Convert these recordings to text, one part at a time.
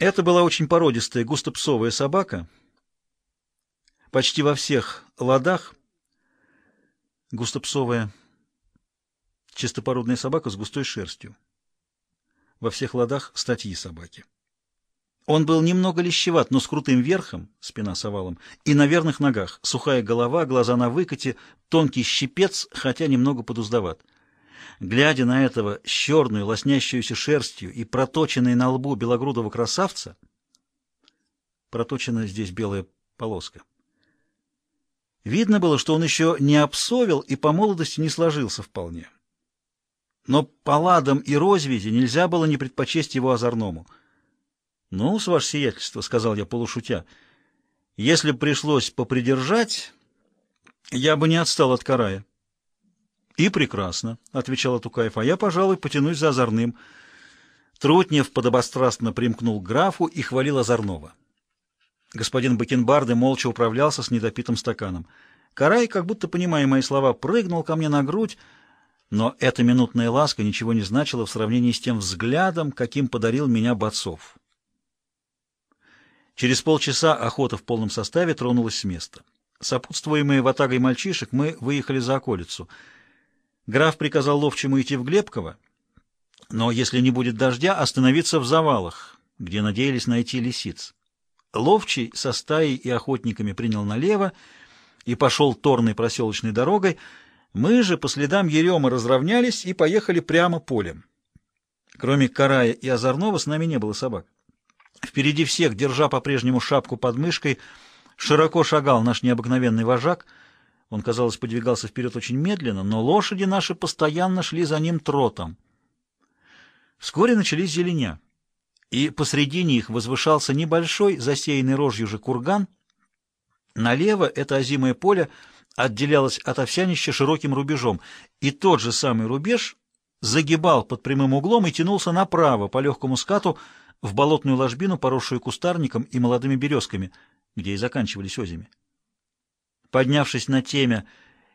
Это была очень породистая густопсовая собака. Почти во всех ладах густопсовая чистопородная собака с густой шерстью. Во всех ладах статьи собаки. Он был немного лещеват, но с крутым верхом, спина с овалом, и на верных ногах, сухая голова, глаза на выкате, тонкий щипец, хотя немного подуздоват. Глядя на этого черную, лоснящуюся шерстью и проточенной на лбу белогрудого красавца, проточена здесь белая полоска, видно было, что он еще не обсовел и по молодости не сложился вполне. Но по ладам и розвязи нельзя было не предпочесть его озорному — «Ну, с ваше сиятельство», — сказал я полушутя, — «если пришлось попридержать, я бы не отстал от карая». «И прекрасно», — отвечал Тукаев, — «а я, пожалуй, потянусь за озорным». Трутнев подобострастно примкнул к графу и хвалил озорного. Господин Бакенбарды молча управлялся с недопитым стаканом. Карай, как будто понимая мои слова, прыгнул ко мне на грудь, но эта минутная ласка ничего не значила в сравнении с тем взглядом, каким подарил меня Бацов. Через полчаса охота в полном составе тронулась с места. Сопутствуемые ватагой мальчишек, мы выехали за околицу. Граф приказал ловчему идти в Глебково, но, если не будет дождя, остановиться в завалах, где надеялись найти лисиц. Ловчий со стаей и охотниками принял налево и пошел торной проселочной дорогой. Мы же по следам Ерема разровнялись и поехали прямо полем. Кроме Карая и Озорного с нами не было собак. Впереди всех, держа по-прежнему шапку под мышкой, широко шагал наш необыкновенный вожак. Он, казалось, подвигался вперед очень медленно, но лошади наши постоянно шли за ним тротом. Вскоре начались зеленя, и посредине их возвышался небольшой, засеянный рожью же курган. Налево это озимое поле отделялось от овсянища широким рубежом, и тот же самый рубеж загибал под прямым углом и тянулся направо по легкому скату, в болотную ложбину, поросшую кустарником и молодыми березками, где и заканчивались озими. Поднявшись на темя,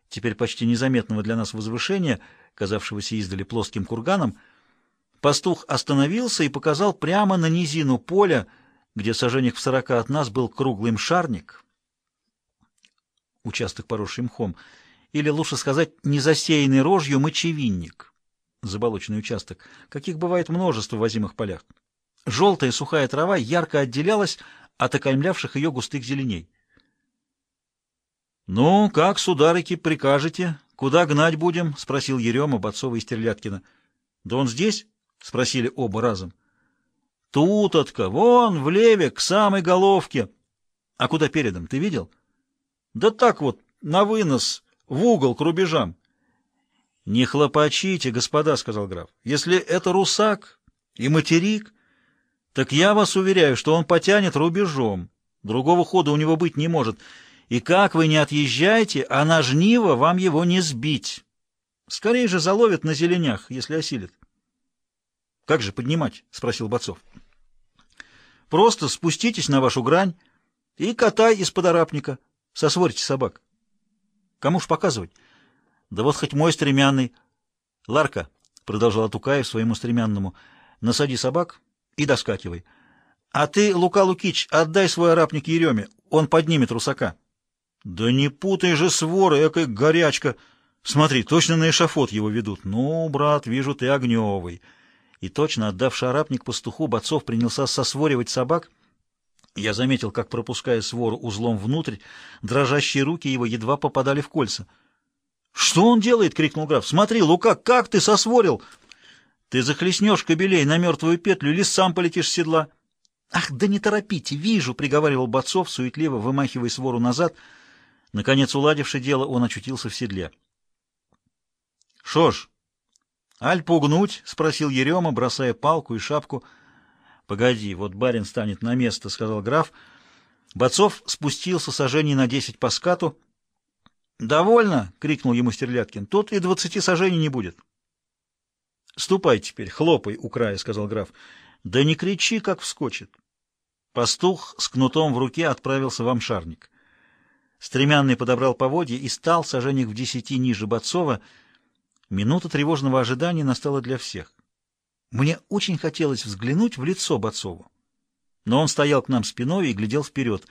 теперь почти незаметного для нас возвышения, казавшегося издали плоским курганом, пастух остановился и показал прямо на низину поля, где сажениях в сорока от нас был круглый мшарник, участок поросший мхом, или, лучше сказать, незасеянный рожью мочевинник, заболоченный участок, каких бывает множество в озимых полях. Желтая сухая трава ярко отделялась от окаймлявших ее густых зеленей. — Ну, как, сударыки, прикажете? Куда гнать будем? — спросил Ерема, Бацова и Стерляткина. — Да он здесь? — спросили оба разом. — Тутотка, вон, в леве, к самой головке. — А куда передом, ты видел? — Да так вот, на вынос, в угол, к рубежам. — Не хлопочите, господа, — сказал граф. — Если это русак и материк, так я вас уверяю, что он потянет рубежом. Другого хода у него быть не может. И как вы не отъезжаете, а на жниво вам его не сбить. Скорее же заловят на зеленях, если осилит. — Как же поднимать? — спросил Бацов. — Просто спуститесь на вашу грань и катай из-под арапника. Сосворите собак. — Кому ж показывать? — Да вот хоть мой стремянный. — Ларка, — продолжал Тукаев своему стремянному, — насади собак и доскакивай. А ты, Лука Лукич, отдай свой арапник Ереме, он поднимет русака. Да не путай же своры, экая горячка. Смотри, точно на эшафот его ведут. Ну, брат, вижу, ты огневый. И точно, отдавший арапник пастуху, Бацов принялся сосворивать собак. Я заметил, как, пропуская свору узлом внутрь, дрожащие руки его едва попадали в кольца. — Что он делает? — крикнул граф. — Смотри, Лука, как ты сосворил! — ты захлестнешь кобелей на мертвую петлю или сам полетишь с седла. — Ах, да не торопите, вижу, — приговаривал Бацов, суетливо вымахивая свору назад. Наконец, уладивши дело, он очутился в седле. — Шо ж, аль пугнуть? — спросил Ерема, бросая палку и шапку. — Погоди, вот барин станет на место, — сказал граф. Бацов спустился сажений на десять по скату. — Довольно! — крикнул ему Стерляткин. — Тут и двадцати сажений не будет. — Ступай теперь, хлопай у края, — сказал граф. — Да не кричи, как вскочит. Пастух с кнутом в руке отправился в амшарник. Стремянный подобрал поводья и стал сожженник в десяти ниже Бацова. Минута тревожного ожидания настала для всех. Мне очень хотелось взглянуть в лицо Бацову. но он стоял к нам спиной и глядел вперед.